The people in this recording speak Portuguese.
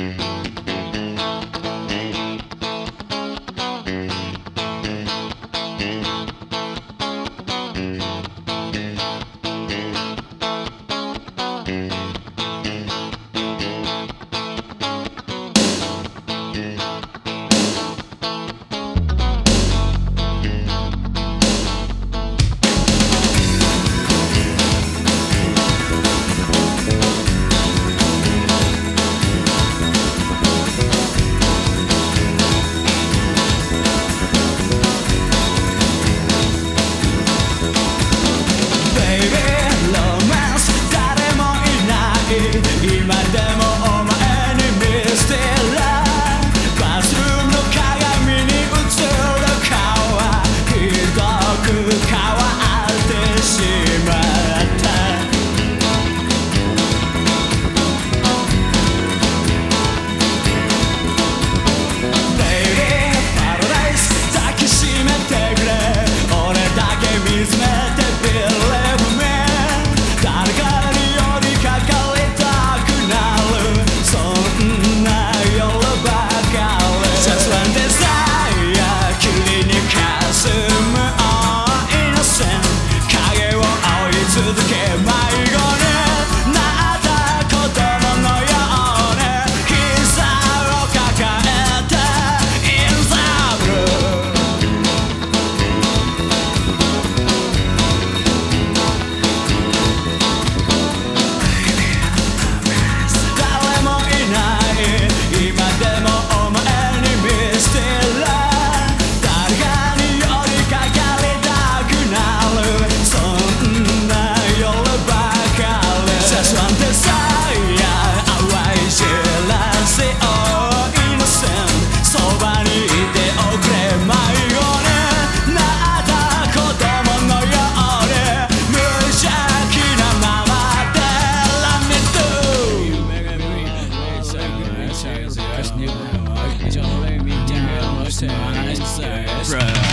Cause turn inside.